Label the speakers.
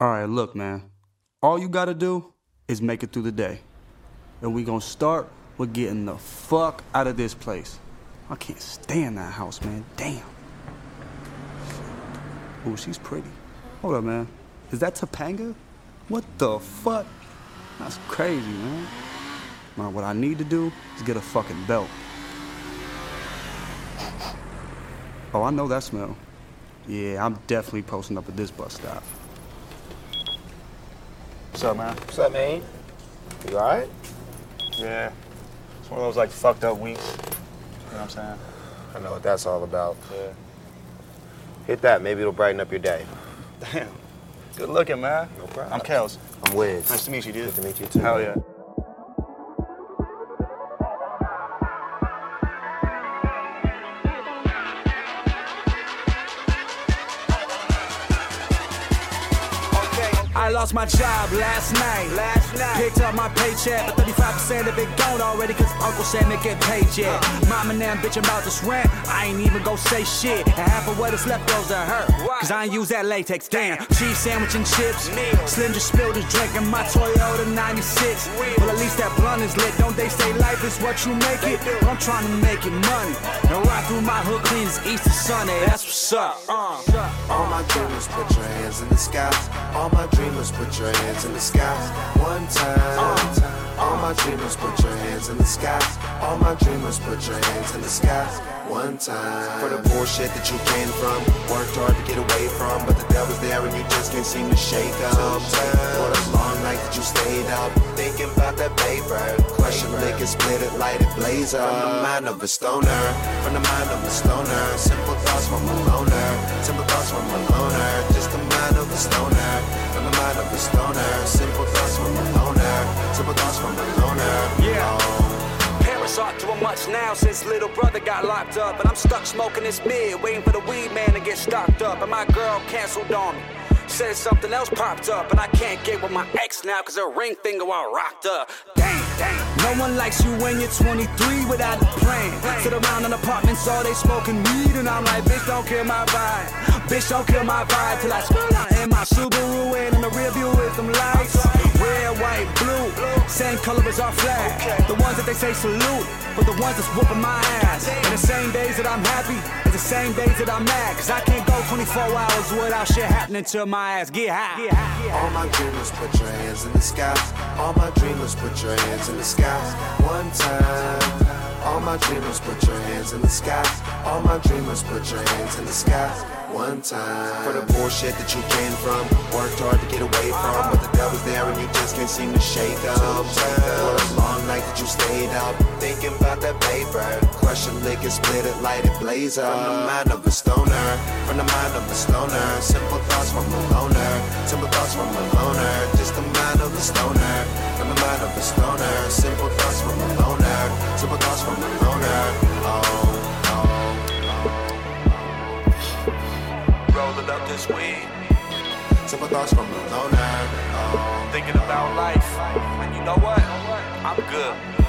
Speaker 1: All right, look, man. All you gotta do is make it through the day. And we gonna start with getting the fuck out of this place. I can't stand that house, man. Damn. Ooh, she's pretty. Hold up, man. Is that Topanga? What the fuck? That's crazy, man. Man, what I need to do is get a fucking belt. Oh, I know that smell. Yeah, I'm definitely posting up at this bus stop. What's up, man?
Speaker 2: What's up, man? You alright?
Speaker 1: Yeah. It's one of those like fucked up weeks. You know what I'm saying?
Speaker 2: I know what that's all about.
Speaker 1: Yeah.
Speaker 2: Hit that, maybe it'll brighten up your day.
Speaker 1: Damn. Good looking, man.
Speaker 2: No problem.
Speaker 1: I'm Kells.
Speaker 2: I'm Wiz.
Speaker 1: Nice to meet you, dude.
Speaker 2: Good to meet you too.
Speaker 1: Hell yeah.
Speaker 3: I lost my job last night. Last night. Picked up my paycheck, but 35% of it gone already, cause Uncle Sam ain't get paid yet. Mom and them bitching about this rent, I ain't even go say shit. And half of what is left goes to her, cause I ain't use that latex. Damn, cheese sandwich and chips. Slim just spilled his drink in my Toyota 96. Well, at least that blunt is lit. Don't they say life is what you make it? Well, I'm trying to make it money. And ride through my hood clean as Easter Sunday. That's what's up. Uh.
Speaker 4: All my dreamers, put your hands in the sky. All my dreamers, put your hands in the sky. One time. All my dreamers, put your hands in the sky. All my dreamers, put your hands in the sky. One time. For the bullshit that you came from, worked hard to get away from, but the devil's there and you just can't seem to shake up. For the long night that you stayed up, thinking about that paper. Lick it, split it, light it, blaze up. From the mind of a stoner, from the mind of a stoner. Simple thoughts from a loner, simple thoughts from a loner. Just the mind of a stoner, from the mind of a stoner. Simple thoughts from a loner, simple thoughts from a loner.
Speaker 3: Yeah. Parents aren't doing much now since little brother got locked up. And I'm stuck smoking this mid, waiting for the weed man to get stocked up. And my girl canceled on me. Said something else popped up, but I can't get with my ex now cause her ring finger all rocked up. Dang, dang. No one likes you when you're 23 without a plan. Sit around in apartments all day smoking weed, and I'm like, bitch, don't kill my vibe. Bitch, don't kill my vibe till I spill out in my Subaru and in the rear view with them lights. Red, white, blue, same color as our flag. The ones that they say salute, but the ones that's whooping my ass. And the same days that I'm happy, is the same days that I'm mad. Cause I can't go 24 hours without shit happening to my ass. Get high. Get high.
Speaker 4: All my dreamers, put your hands in the sky. All my dreamers, put your hands in the sky. One time. All my dreamers, put your hands in the sky. All my dreamers, put your hands in the sky. One time. For the bullshit that you came from, worked hard to get away from, but the devil's there and you just can't seem to shake up. For the long night that you stayed up, thinking about that paper. Crush it, lick it, split it, light it, blaze up. From the mind of a stoner, from the mind of a stoner. Simple thoughts from a loner, simple thoughts from a loner. Just the mind of a stoner, from the mind of a stoner. Simple thoughts from a loner, thoughts from a. Oh.
Speaker 3: thinking about life. And you know what? I'm good.